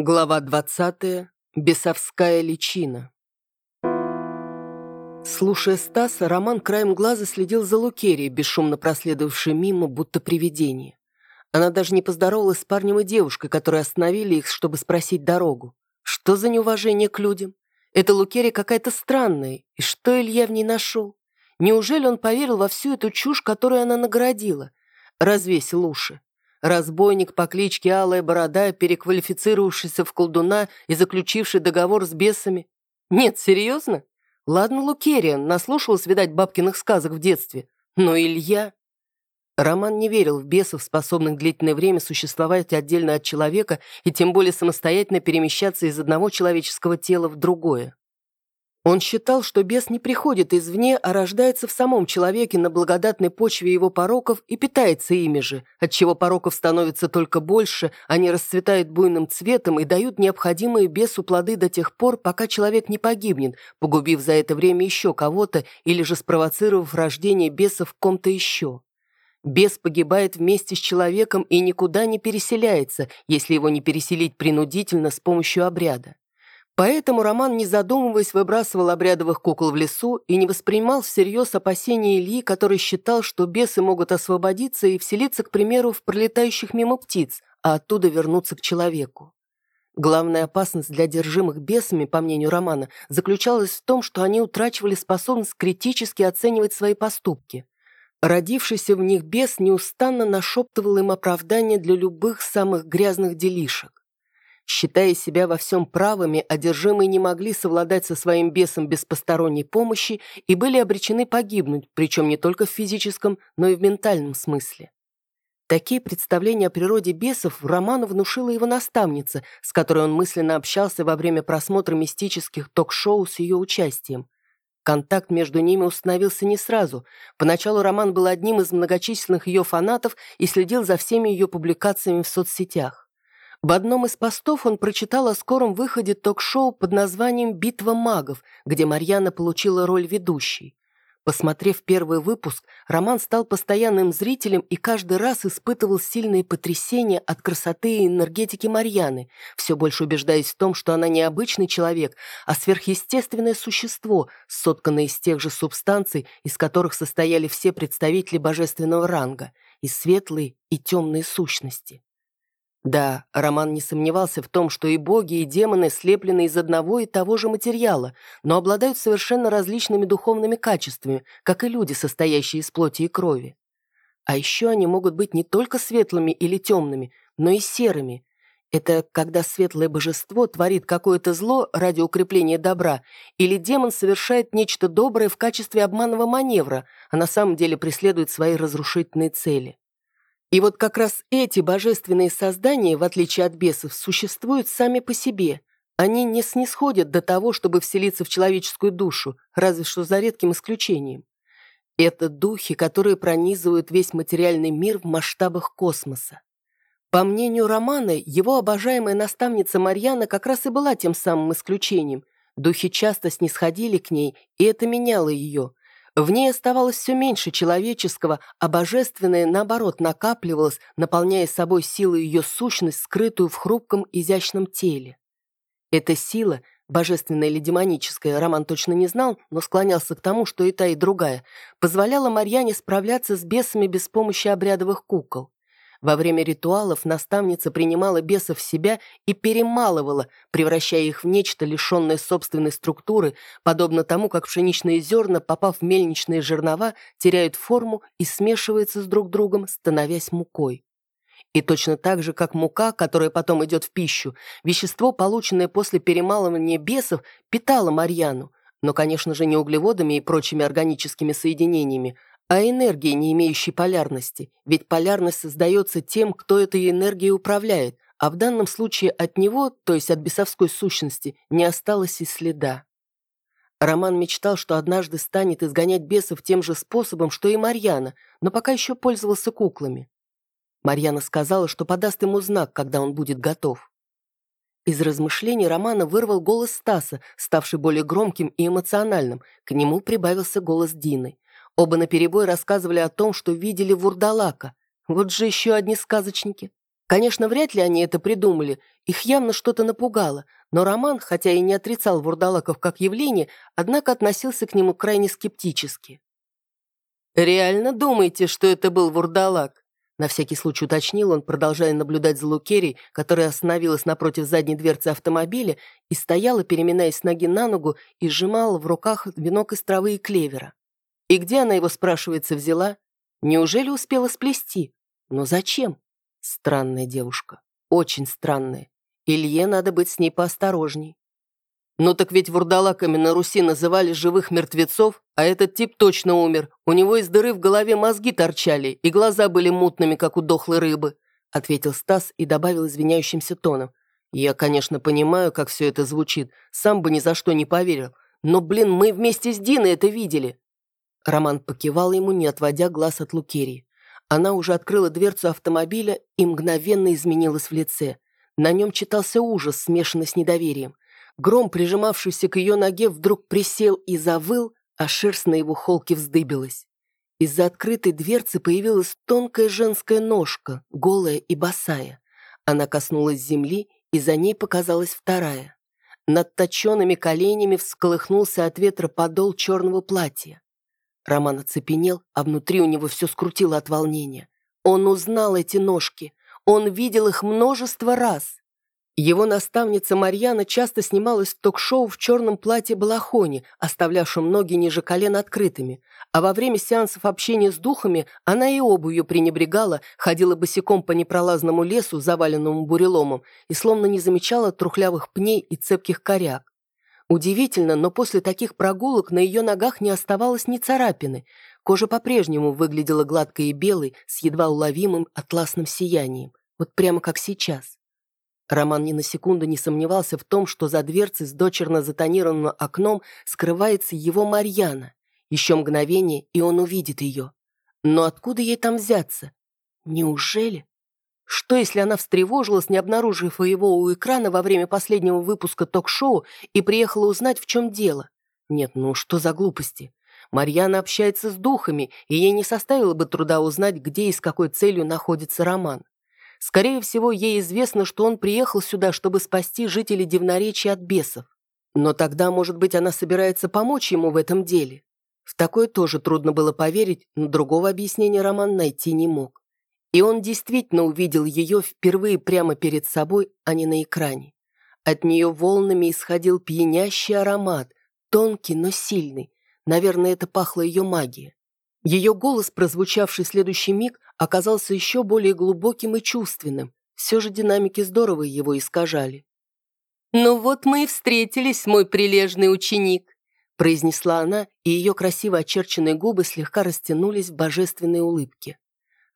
Глава 20. Бесовская личина. Слушая Стаса, Роман краем глаза следил за Лукерией, бесшумно проследовавшей мимо, будто привидение. Она даже не поздоровалась с парнем и девушкой, которые остановили их, чтобы спросить дорогу. Что за неуважение к людям? Эта Лукерия какая-то странная, и что Илья в ней нашел? Неужели он поверил во всю эту чушь, которую она наградила? Развесил уши. Разбойник по кличке Алая Борода, переквалифицировавшийся в колдуна и заключивший договор с бесами. Нет, серьезно? Ладно, Лукериан, наслушалась, видать, бабкиных сказок в детстве. Но Илья... Роман не верил в бесов, способных длительное время существовать отдельно от человека и тем более самостоятельно перемещаться из одного человеческого тела в другое. Он считал, что бес не приходит извне, а рождается в самом человеке на благодатной почве его пороков и питается ими же, отчего пороков становится только больше, они расцветают буйным цветом и дают необходимые бесу плоды до тех пор, пока человек не погибнет, погубив за это время еще кого-то или же спровоцировав рождение беса в ком-то еще. Бес погибает вместе с человеком и никуда не переселяется, если его не переселить принудительно с помощью обряда. Поэтому Роман, не задумываясь, выбрасывал обрядовых кукол в лесу и не воспринимал всерьез опасения Ильи, который считал, что бесы могут освободиться и вселиться, к примеру, в пролетающих мимо птиц, а оттуда вернуться к человеку. Главная опасность для одержимых бесами, по мнению Романа, заключалась в том, что они утрачивали способность критически оценивать свои поступки. Родившийся в них бес неустанно нашептывал им оправдания для любых самых грязных делишек. Считая себя во всем правыми, одержимые не могли совладать со своим бесом без посторонней помощи и были обречены погибнуть, причем не только в физическом, но и в ментальном смысле. Такие представления о природе бесов Роману внушила его наставница, с которой он мысленно общался во время просмотра мистических ток-шоу с ее участием. Контакт между ними установился не сразу. Поначалу Роман был одним из многочисленных ее фанатов и следил за всеми ее публикациями в соцсетях. В одном из постов он прочитал о скором выходе ток-шоу под названием «Битва магов», где Марьяна получила роль ведущей. Посмотрев первый выпуск, Роман стал постоянным зрителем и каждый раз испытывал сильные потрясения от красоты и энергетики Марьяны, все больше убеждаясь в том, что она не обычный человек, а сверхъестественное существо, сотканное из тех же субстанций, из которых состояли все представители божественного ранга, и светлые, и темные сущности. Да, Роман не сомневался в том, что и боги, и демоны слеплены из одного и того же материала, но обладают совершенно различными духовными качествами, как и люди, состоящие из плоти и крови. А еще они могут быть не только светлыми или темными, но и серыми. Это когда светлое божество творит какое-то зло ради укрепления добра, или демон совершает нечто доброе в качестве обманного маневра, а на самом деле преследует свои разрушительные цели. И вот как раз эти божественные создания, в отличие от бесов, существуют сами по себе. Они не снисходят до того, чтобы вселиться в человеческую душу, разве что за редким исключением. Это духи, которые пронизывают весь материальный мир в масштабах космоса. По мнению Романа, его обожаемая наставница Марьяна как раз и была тем самым исключением. Духи часто снисходили к ней, и это меняло ее. В ней оставалось все меньше человеческого, а божественное, наоборот, накапливалось, наполняя собой силой ее сущность, скрытую в хрупком, изящном теле. Эта сила, божественная или демоническая, Роман точно не знал, но склонялся к тому, что и та, и другая, позволяла Марьяне справляться с бесами без помощи обрядовых кукол. Во время ритуалов наставница принимала бесов в себя и перемалывала, превращая их в нечто, лишенное собственной структуры, подобно тому, как пшеничные зерна, попав в мельничные жернова, теряют форму и смешиваются с друг другом, становясь мукой. И точно так же, как мука, которая потом идет в пищу, вещество, полученное после перемалывания бесов, питало Марьяну, но, конечно же, не углеводами и прочими органическими соединениями, а энергии, не имеющей полярности, ведь полярность создается тем, кто этой энергией управляет, а в данном случае от него, то есть от бесовской сущности, не осталось и следа. Роман мечтал, что однажды станет изгонять бесов тем же способом, что и Марьяна, но пока еще пользовался куклами. Марьяна сказала, что подаст ему знак, когда он будет готов. Из размышлений Романа вырвал голос Стаса, ставший более громким и эмоциональным. К нему прибавился голос Дины. Оба наперебой рассказывали о том, что видели вурдалака. Вот же еще одни сказочники. Конечно, вряд ли они это придумали, их явно что-то напугало, но Роман, хотя и не отрицал вурдалаков как явление, однако относился к нему крайне скептически. «Реально думаете, что это был вурдалак?» На всякий случай уточнил он, продолжая наблюдать за Лукерей, которая остановилась напротив задней дверцы автомобиля и стояла, переминаясь с ноги на ногу, и сжимала в руках венок из травы и клевера. И где она его, спрашивается, взяла? Неужели успела сплести? Но зачем? Странная девушка. Очень странная. Илье надо быть с ней поосторожней. Ну так ведь вурдалаками на Руси называли живых мертвецов, а этот тип точно умер. У него из дыры в голове мозги торчали, и глаза были мутными, как у дохлой рыбы», ответил Стас и добавил извиняющимся тоном. «Я, конечно, понимаю, как все это звучит, сам бы ни за что не поверил. Но, блин, мы вместе с Диной это видели». Роман покивал ему, не отводя глаз от Лукерии. Она уже открыла дверцу автомобиля и мгновенно изменилась в лице. На нем читался ужас, смешанный с недоверием. Гром, прижимавшийся к ее ноге, вдруг присел и завыл, а шерсть на его холке вздыбилась. Из-за открытой дверцы появилась тонкая женская ножка, голая и босая. Она коснулась земли, и за ней показалась вторая. Над точенными коленями всколыхнулся от ветра подол черного платья. Роман оцепенел, а внутри у него все скрутило от волнения. Он узнал эти ножки. Он видел их множество раз. Его наставница Марьяна часто снималась в ток-шоу в черном платье-балахоне, оставлявшем ноги ниже колен открытыми, а во время сеансов общения с духами она и обувью пренебрегала, ходила босиком по непролазному лесу, заваленному буреломом, и словно не замечала трухлявых пней и цепких коряк. Удивительно, но после таких прогулок на ее ногах не оставалось ни царапины. Кожа по-прежнему выглядела гладкой и белой, с едва уловимым атласным сиянием. Вот прямо как сейчас. Роман ни на секунду не сомневался в том, что за дверцей с дочерно затонированным окном скрывается его Марьяна. Еще мгновение, и он увидит ее. Но откуда ей там взяться? Неужели? Что, если она встревожилась, не обнаружив его у экрана во время последнего выпуска ток-шоу и приехала узнать, в чем дело? Нет, ну что за глупости? Марьяна общается с духами, и ей не составило бы труда узнать, где и с какой целью находится Роман. Скорее всего, ей известно, что он приехал сюда, чтобы спасти жителей Дивноречья от бесов. Но тогда, может быть, она собирается помочь ему в этом деле. В такое тоже трудно было поверить, но другого объяснения Роман найти не мог. И он действительно увидел ее впервые прямо перед собой, а не на экране. От нее волнами исходил пьянящий аромат, тонкий, но сильный. Наверное, это пахло ее магией. Ее голос, прозвучавший в следующий миг, оказался еще более глубоким и чувственным. Все же динамики здорово его искажали. «Ну вот мы и встретились, мой прилежный ученик», произнесла она, и ее красиво очерченные губы слегка растянулись в божественной улыбке.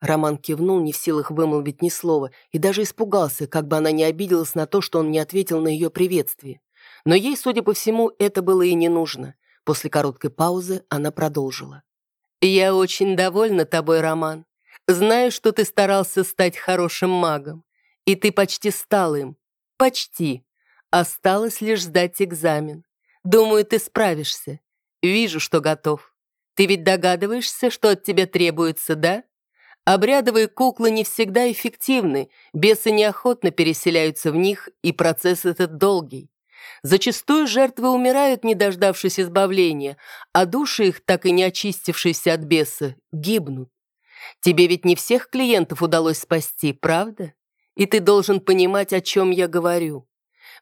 Роман кивнул, не в силах вымолвить ни слова, и даже испугался, как бы она не обиделась на то, что он не ответил на ее приветствие. Но ей, судя по всему, это было и не нужно. После короткой паузы она продолжила. «Я очень довольна тобой, Роман. Знаю, что ты старался стать хорошим магом. И ты почти стал им. Почти. Осталось лишь сдать экзамен. Думаю, ты справишься. Вижу, что готов. Ты ведь догадываешься, что от тебя требуется, да? Обрядовые куклы не всегда эффективны, бесы неохотно переселяются в них, и процесс этот долгий. Зачастую жертвы умирают, не дождавшись избавления, а души их, так и не очистившиеся от беса, гибнут. Тебе ведь не всех клиентов удалось спасти, правда? И ты должен понимать, о чем я говорю.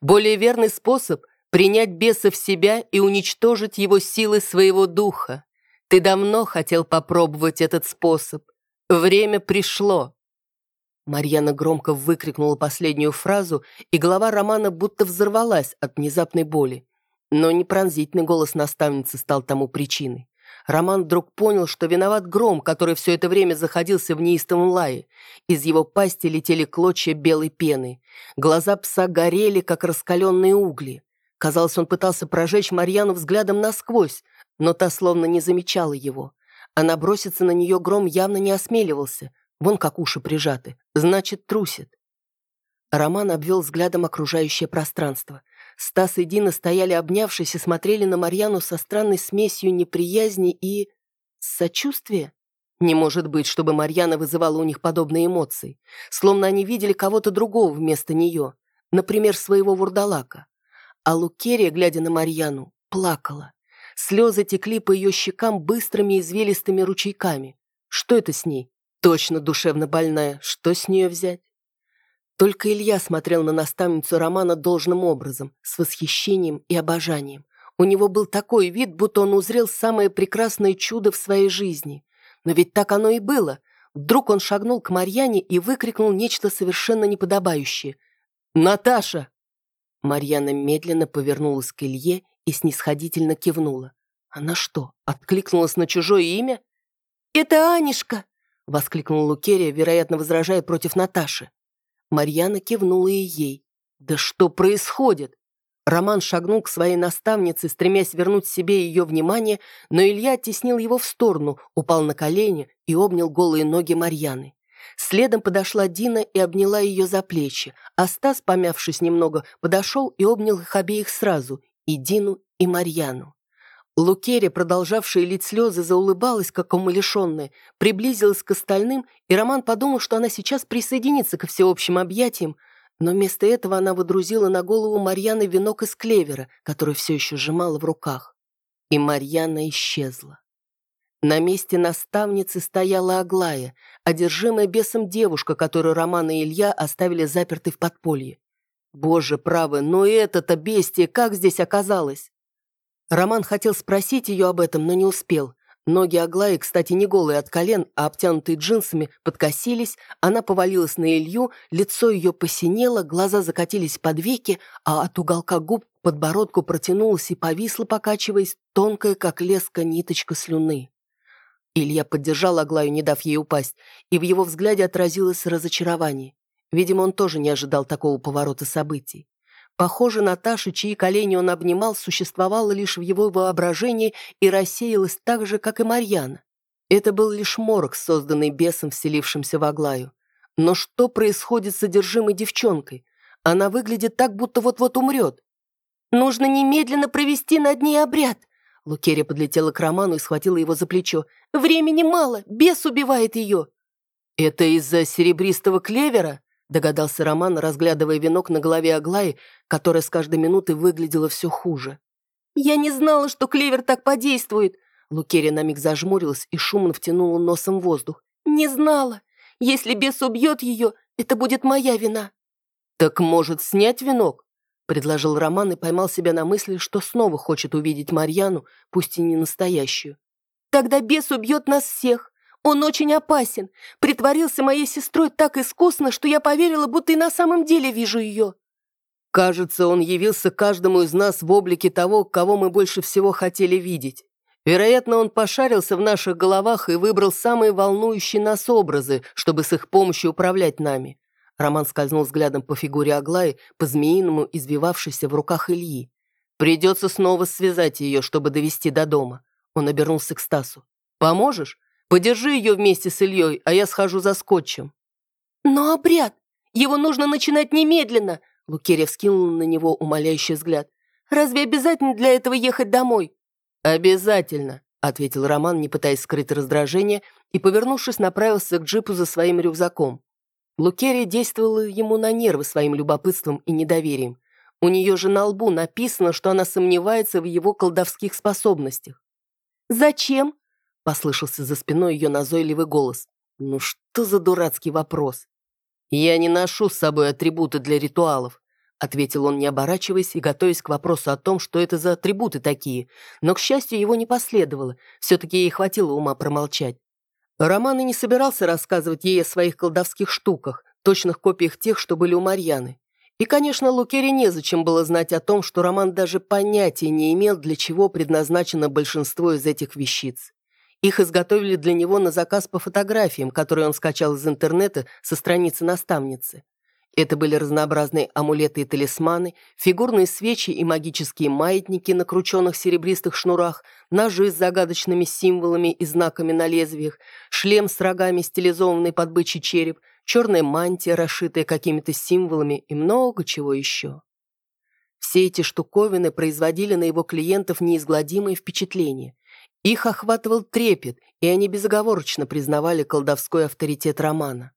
Более верный способ — принять беса в себя и уничтожить его силы своего духа. Ты давно хотел попробовать этот способ. Время пришло. Марьяна громко выкрикнула последнюю фразу, и голова Романа будто взорвалась от внезапной боли. Но не пронзительный голос наставницы стал тому причиной. Роман вдруг понял, что виноват гром, который все это время заходился в неистовом лае. Из его пасти летели клочья белой пены. Глаза пса горели, как раскаленные угли. Казалось, он пытался прожечь Марьяну взглядом насквозь, но та словно не замечала его. Она броситься на нее гром явно не осмеливался. Вон как уши прижаты. Значит, трусит. Роман обвел взглядом окружающее пространство. Стас и Дина стояли обнявшись и смотрели на Марьяну со странной смесью неприязни и... сочувствия? Не может быть, чтобы Марьяна вызывала у них подобные эмоции. Словно они видели кого-то другого вместо нее. Например, своего вурдалака. А Лукерия, глядя на Марьяну, плакала. Слезы текли по ее щекам быстрыми извилистыми ручейками. Что это с ней? Точно душевно больная. Что с нее взять? Только Илья смотрел на наставницу Романа должным образом, с восхищением и обожанием. У него был такой вид, будто он узрел самое прекрасное чудо в своей жизни. Но ведь так оно и было. Вдруг он шагнул к Марьяне и выкрикнул нечто совершенно неподобающее. «Наташа!» Марьяна медленно повернулась к Илье и снисходительно кивнула. Она что, откликнулась на чужое имя? «Это Анишка!» — воскликнула Лукерия, вероятно, возражая против Наташи. Марьяна кивнула и ей. «Да что происходит?» Роман шагнул к своей наставнице, стремясь вернуть себе ее внимание, но Илья оттеснил его в сторону, упал на колени и обнял голые ноги Марьяны. Следом подошла Дина и обняла ее за плечи, а Стас, помявшись немного, подошел и обнял их обеих сразу, и Дину, и Марьяну. Лукерия, продолжавшая лить слезы, заулыбалась, как умалишенная, приблизилась к остальным, и Роман подумал, что она сейчас присоединится ко всеобщим объятиям, но вместо этого она выдрузила на голову Марьяны венок из клевера, который все еще сжимала в руках. И Марьяна исчезла. На месте наставницы стояла Аглая, одержимая бесом девушка, которую Роман и Илья оставили запертой в подполье. Боже правый, но это-то бестие как здесь оказалось? Роман хотел спросить ее об этом, но не успел. Ноги Аглаи, кстати, не голые от колен, а обтянутые джинсами, подкосились, она повалилась на Илью, лицо ее посинело, глаза закатились под веки, а от уголка губ подбородку протянулась и повисла, покачиваясь, тонкая, как леска, ниточка слюны. Илья поддержал Аглаю, не дав ей упасть, и в его взгляде отразилось разочарование. Видимо, он тоже не ожидал такого поворота событий. Похоже, Наташа, чьи колени он обнимал, существовала лишь в его воображении и рассеялась так же, как и Марьяна. Это был лишь морок, созданный бесом, вселившимся в Аглаю. Но что происходит с содержимой девчонкой? Она выглядит так, будто вот-вот умрет. «Нужно немедленно провести над ней обряд!» Лукерия подлетела к Роману и схватила его за плечо. «Времени мало! Бес убивает ее!» «Это из-за серебристого клевера?» Догадался Роман, разглядывая венок на голове Аглаи, которая с каждой минутой выглядела все хуже. «Я не знала, что клевер так подействует!» Лукерия на миг зажмурилась и шумно втянула носом воздух. «Не знала! Если бес убьет ее, это будет моя вина!» «Так, может, снять венок?» предложил Роман и поймал себя на мысли, что снова хочет увидеть Марьяну, пусть и не настоящую. «Тогда бес убьет нас всех!» Он очень опасен. Притворился моей сестрой так искусно, что я поверила, будто и на самом деле вижу ее. Кажется, он явился каждому из нас в облике того, кого мы больше всего хотели видеть. Вероятно, он пошарился в наших головах и выбрал самые волнующие нас образы, чтобы с их помощью управлять нами. Роман скользнул взглядом по фигуре Аглаи, по-змеиному извивавшейся в руках Ильи. Придется снова связать ее, чтобы довести до дома. Он обернулся к Стасу. «Поможешь? Подержи ее вместе с Ильей, а я схожу за скотчем». «Но обряд! Его нужно начинать немедленно!» Лукерья вскинула на него умоляющий взгляд. «Разве обязательно для этого ехать домой?» «Обязательно», — ответил Роман, не пытаясь скрыть раздражение, и, повернувшись, направился к джипу за своим рюкзаком. Лукерия действовала ему на нервы своим любопытством и недоверием. У нее же на лбу написано, что она сомневается в его колдовских способностях. «Зачем?» Послышался за спиной ее назойливый голос. «Ну что за дурацкий вопрос?» «Я не ношу с собой атрибуты для ритуалов», ответил он, не оборачиваясь и готовясь к вопросу о том, что это за атрибуты такие, но, к счастью, его не последовало, все-таки ей хватило ума промолчать. Роман и не собирался рассказывать ей о своих колдовских штуках, точных копиях тех, что были у Марьяны. И, конечно, Лукере незачем было знать о том, что Роман даже понятия не имел, для чего предназначено большинство из этих вещиц. Их изготовили для него на заказ по фотографиям, которые он скачал из интернета со страницы наставницы. Это были разнообразные амулеты и талисманы, фигурные свечи и магические маятники на крученных серебристых шнурах, ножи с загадочными символами и знаками на лезвиях, шлем с рогами, стилизованный под бычий череп, черная мантия, расшитая какими-то символами и много чего еще. Все эти штуковины производили на его клиентов неизгладимое впечатление. Их охватывал трепет, и они безоговорочно признавали колдовской авторитет Романа.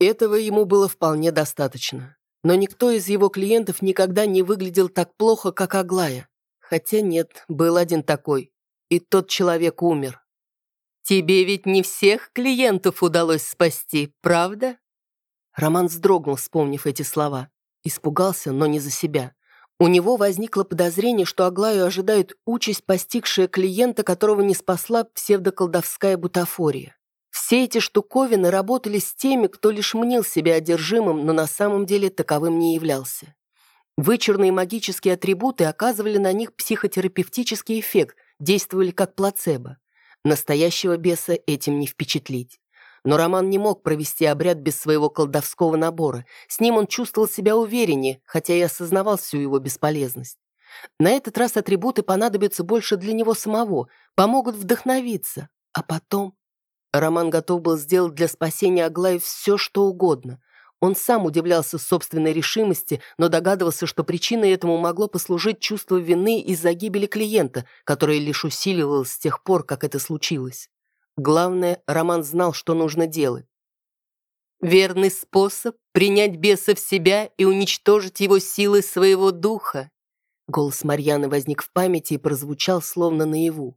Этого ему было вполне достаточно. Но никто из его клиентов никогда не выглядел так плохо, как Аглая. Хотя нет, был один такой. И тот человек умер. «Тебе ведь не всех клиентов удалось спасти, правда?» Роман вздрогнул, вспомнив эти слова. Испугался, но не за себя. У него возникло подозрение, что Аглаю ожидает участь, постигшая клиента, которого не спасла псевдоколдовская бутафория. Все эти штуковины работали с теми, кто лишь мнил себя одержимым, но на самом деле таковым не являлся. Вычурные магические атрибуты оказывали на них психотерапевтический эффект, действовали как плацебо. Настоящего беса этим не впечатлить. Но Роман не мог провести обряд без своего колдовского набора. С ним он чувствовал себя увереннее, хотя и осознавал всю его бесполезность. На этот раз атрибуты понадобятся больше для него самого, помогут вдохновиться. А потом... Роман готов был сделать для спасения Аглаи все, что угодно. Он сам удивлялся собственной решимости, но догадывался, что причиной этому могло послужить чувство вины из-за гибели клиента, которое лишь усиливалось с тех пор, как это случилось. Главное, Роман знал, что нужно делать. Верный способ — принять беса в себя и уничтожить его силы своего духа. Голос Марьяны возник в памяти и прозвучал словно наяву.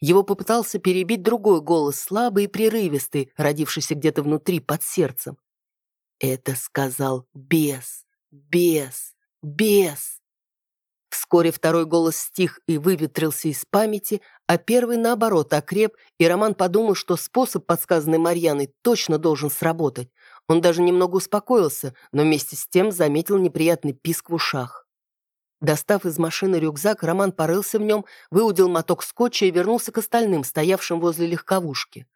Его попытался перебить другой голос, слабый и прерывистый, родившийся где-то внутри, под сердцем. Это сказал бес, бес, бес. Вскоре второй голос стих и выветрился из памяти, а первый, наоборот, окреп, и Роман подумал, что способ, подсказанный Марьяной, точно должен сработать. Он даже немного успокоился, но вместе с тем заметил неприятный писк в ушах. Достав из машины рюкзак, Роман порылся в нем, выудил моток скотча и вернулся к остальным, стоявшим возле легковушки.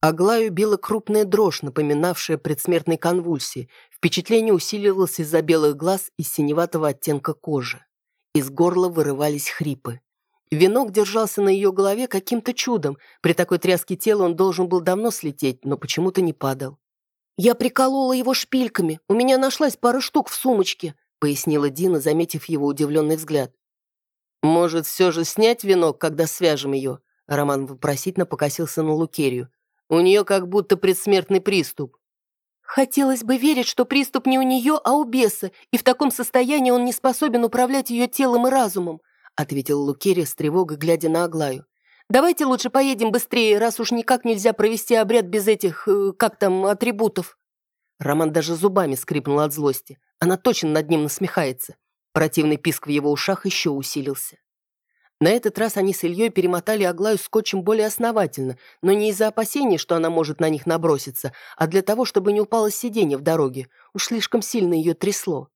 Аглаю била крупная дрожь, напоминавшая предсмертной конвульсии. Впечатление усиливалось из-за белых глаз и синеватого оттенка кожи. Из горла вырывались хрипы. Венок держался на ее голове каким-то чудом. При такой тряске тела он должен был давно слететь, но почему-то не падал. «Я приколола его шпильками. У меня нашлась пара штук в сумочке», пояснила Дина, заметив его удивленный взгляд. «Может, все же снять венок, когда свяжем ее?» Роман вопросительно покосился на Лукерию. У нее как будто предсмертный приступ. Хотелось бы верить, что приступ не у нее, а у беса, и в таком состоянии он не способен управлять ее телом и разумом, ответил Лукерия с тревогой, глядя на Аглаю. Давайте лучше поедем быстрее, раз уж никак нельзя провести обряд без этих, э, как там, атрибутов. Роман даже зубами скрипнул от злости. Она точно над ним насмехается. Противный писк в его ушах еще усилился. На этот раз они с Ильей перемотали Аглаю скотчем более основательно, но не из-за опасений, что она может на них наброситься, а для того, чтобы не упало сиденье в дороге. Уж слишком сильно ее трясло.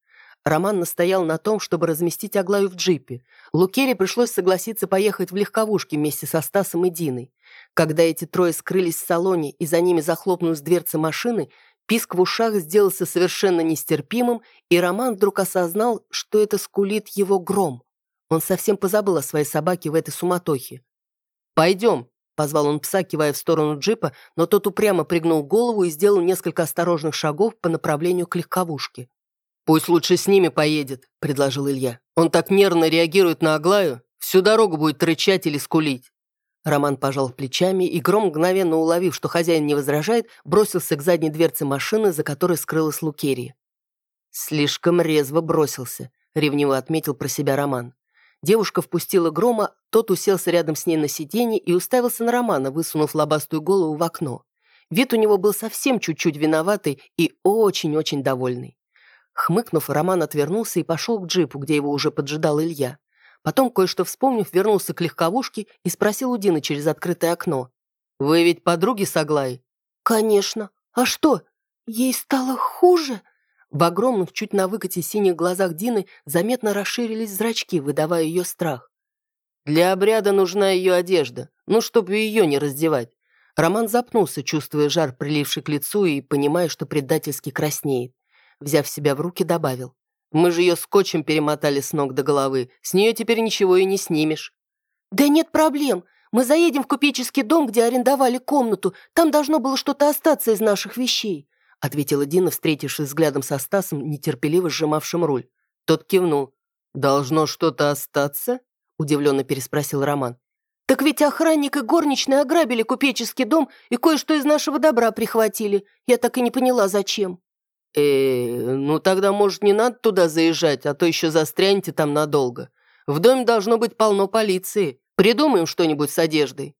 Роман настоял на том, чтобы разместить Аглаю в джипе. Лукере пришлось согласиться поехать в легковушке вместе со Стасом и Диной. Когда эти трое скрылись в салоне и за ними захлопнулась дверца машины, писк в ушах сделался совершенно нестерпимым, и Роман вдруг осознал, что это скулит его гром. Он совсем позабыл о своей собаке в этой суматохе. «Пойдем», — позвал он пса, кивая в сторону джипа, но тот упрямо пригнул голову и сделал несколько осторожных шагов по направлению к легковушке. «Пусть лучше с ними поедет», — предложил Илья. «Он так нервно реагирует на Аглаю, всю дорогу будет рычать или скулить». Роман пожал плечами, и Гром, мгновенно уловив, что хозяин не возражает, бросился к задней дверце машины, за которой скрылась Лукерия. «Слишком резво бросился», — ревниво отметил про себя Роман. Девушка впустила грома, тот уселся рядом с ней на сиденье и уставился на Романа, высунув лобастую голову в окно. Вид у него был совсем чуть-чуть виноватый и очень-очень довольный. Хмыкнув, Роман отвернулся и пошел к джипу, где его уже поджидал Илья. Потом, кое-что вспомнив, вернулся к легковушке и спросил у Дины через открытое окно. «Вы ведь подруги с Аглаей?» «Конечно. А что, ей стало хуже?» В огромных, чуть на выкате синих глазах Дины заметно расширились зрачки, выдавая ее страх. «Для обряда нужна ее одежда, ну, чтобы ее не раздевать». Роман запнулся, чувствуя жар, приливший к лицу, и понимая, что предательски краснеет. Взяв себя в руки, добавил. «Мы же ее скотчем перемотали с ног до головы. С нее теперь ничего и не снимешь». «Да нет проблем. Мы заедем в купеческий дом, где арендовали комнату. Там должно было что-то остаться из наших вещей ответила Дина, встретившись взглядом со Стасом, нетерпеливо сжимавшим руль. Тот кивнул. «Должно что-то остаться?» – удивленно переспросил Роман. Так ведь охранник и горничные ограбили купеческий дом и кое-что из нашего добра прихватили. Я так и не поняла, зачем. э ну тогда, может, не надо туда заезжать, а то еще застрянете там надолго. В доме должно быть полно полиции. Придумаем что-нибудь с одеждой».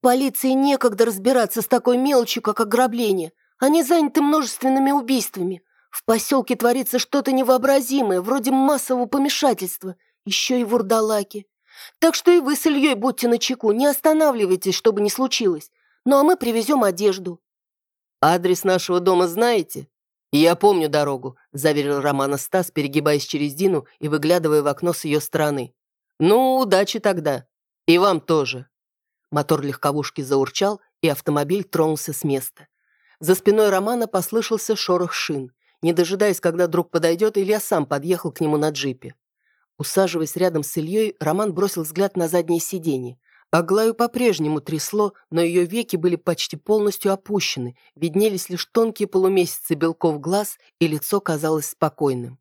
«Полиции некогда разбираться с такой мелочью, как ограбление. Они заняты множественными убийствами. В поселке творится что-то невообразимое, вроде массового помешательства. Еще и вурдалаки. Так что и вы с Ильей будьте начеку, не останавливайтесь, чтобы не случилось. Ну а мы привезем одежду». «Адрес нашего дома знаете?» «Я помню дорогу», – заверил Романа Стас, перегибаясь через Дину и выглядывая в окно с ее стороны. «Ну, удачи тогда. И вам тоже». Мотор легковушки заурчал, и автомобиль тронулся с места. За спиной Романа послышался шорох шин. Не дожидаясь, когда друг подойдет, Илья сам подъехал к нему на джипе. Усаживаясь рядом с Ильей, Роман бросил взгляд на заднее сиденье. Аглаю по-прежнему трясло, но ее веки были почти полностью опущены, виднелись лишь тонкие полумесяцы белков глаз, и лицо казалось спокойным.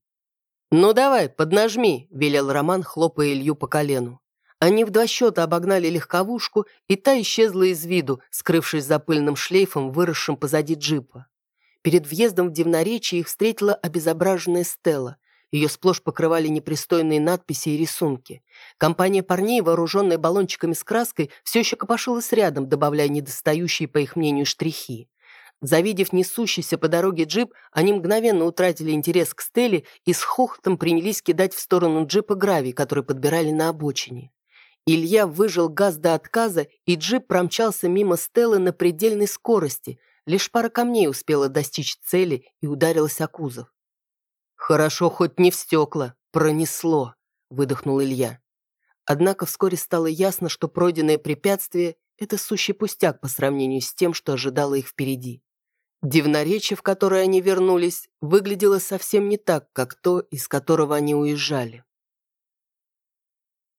«Ну давай, поднажми», – велел Роман, хлопая Илью по колену. Они в два счета обогнали легковушку, и та исчезла из виду, скрывшись за пыльным шлейфом, выросшим позади джипа. Перед въездом в Дивноречие их встретила обезображенная Стелла. Ее сплошь покрывали непристойные надписи и рисунки. Компания парней, вооруженная баллончиками с краской, все еще копошилась рядом, добавляя недостающие, по их мнению, штрихи. Завидев несущийся по дороге джип, они мгновенно утратили интерес к Стелле и с хохотом принялись кидать в сторону джипа гравий, который подбирали на обочине. Илья выжил газ до отказа, и джип промчался мимо Стеллы на предельной скорости. Лишь пара камней успела достичь цели и ударилась о кузов. «Хорошо, хоть не в стекла. Пронесло», — выдохнул Илья. Однако вскоре стало ясно, что пройденное препятствие — это сущий пустяк по сравнению с тем, что ожидало их впереди. Дивноречие, в которое они вернулись, выглядело совсем не так, как то, из которого они уезжали.